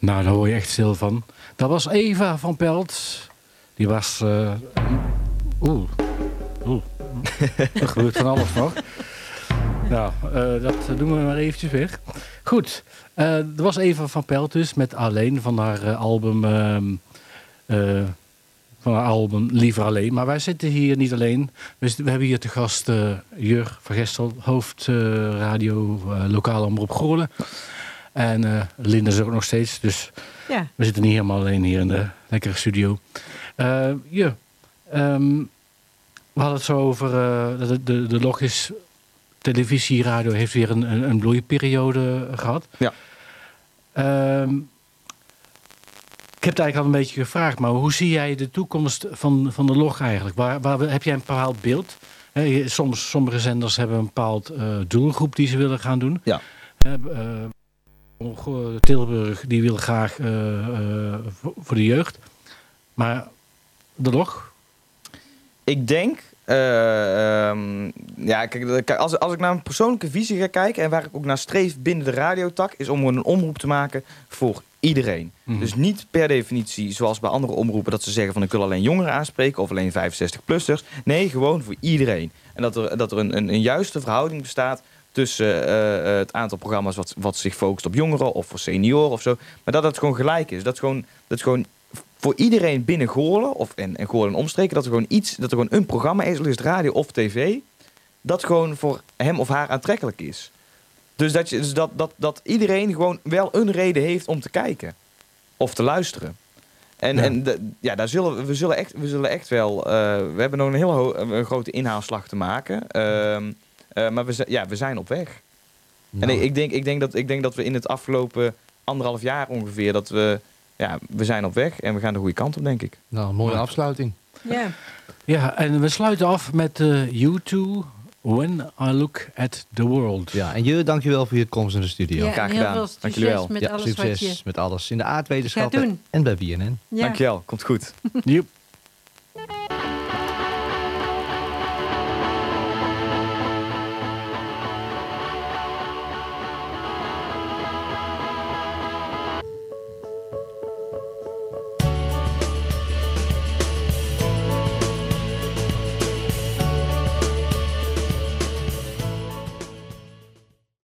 Nou, daar hoor je echt stil van. Dat was Eva van Pelt. Die was... eh, Oeh. Oeh. er gebeurt van alles nog. Nou, eh, dat doen we maar eventjes weg. Goed. eh, er was Eva van Pelt dus met Alleen van haar eh, album... ehm, eh, van haar album Liever Alleen. Maar wij zitten hier niet alleen. We, hebben hier te gast eh, Jur van Gestel, hoofd eh, radio eh, lokale omroep Goorlen. En eh, Linda is er ook nog steeds. Dus Ja. we zitten niet helemaal alleen hier in de lekkere studio. Eh ja, ehm, we hadden het zo over eh, dat de, de, de Logis televisie, radio heeft weer een, een, een bloeiperiode gehad. Ja. Ehm, ik heb het eigenlijk al een beetje gevraagd, maar hoe zie jij de toekomst van, van de log eigenlijk? Waar, waar, heb jij een bepaald beeld? Soms, sommige zenders hebben een bepaald eh, doelgroep die ze willen gaan doen. Ja. Eh, Tilburg die wil graag eh, eh, voor, de jeugd. Maar de log? Ik denk, eh, ehm, ja, kijk, als, als ik naar een persoonlijke visie ga kijken en waar ik ook naar streef binnen de radiotak, is om een omroep te maken voor iedereen. Mhm. Dus niet per definitie zoals bij andere omroepen dat ze zeggen van ik wil alleen jongeren aanspreken of alleen 65-plussers. Nee, gewoon voor iedereen. En dat er, dat er een, een, een juiste verhouding bestaat tussen eh, eh, het aantal programma's wat, wat zich focust op jongeren of voor senioren of zo. Maar dat het gewoon gelijk is. Dat gewoon, dat gewoon voor iedereen binnen Goorlen of en, en Goorlen en omstreken, dat er gewoon iets, dat er gewoon een programma is, het radio of tv, dat gewoon voor hem of haar aantrekkelijk is. Dus dat, je, dus dat, dat, dat iedereen gewoon wel een reden heeft om te kijken of te luisteren. En, Ja. en de- ja, daar zullen we, we zullen echt, we zullen echt wel. eh, we hebben nog een een grote inhaalslag te maken. Ehm, eh, maar we, ja, we zijn op weg. Nou, En ik, ik, denk, ik, denk dat, ik denk dat we in het afgelopen anderhalf jaar ongeveer dat we. Ja, we zijn op weg en we gaan de goede kant op, denk ik. nou, een mooie afsluiting. Ja. Ja, en we sluiten af met eh U2, When I Look at the World. Ja, en je, dankjewel voor je komst in de studio. Ja, graag gedaan. veel Dank jullie succes wel. met Ja, alles succes wat je met alles in de aardwetenschappen en bij BNN. Ja. Dankjewel, komt goed. Joep.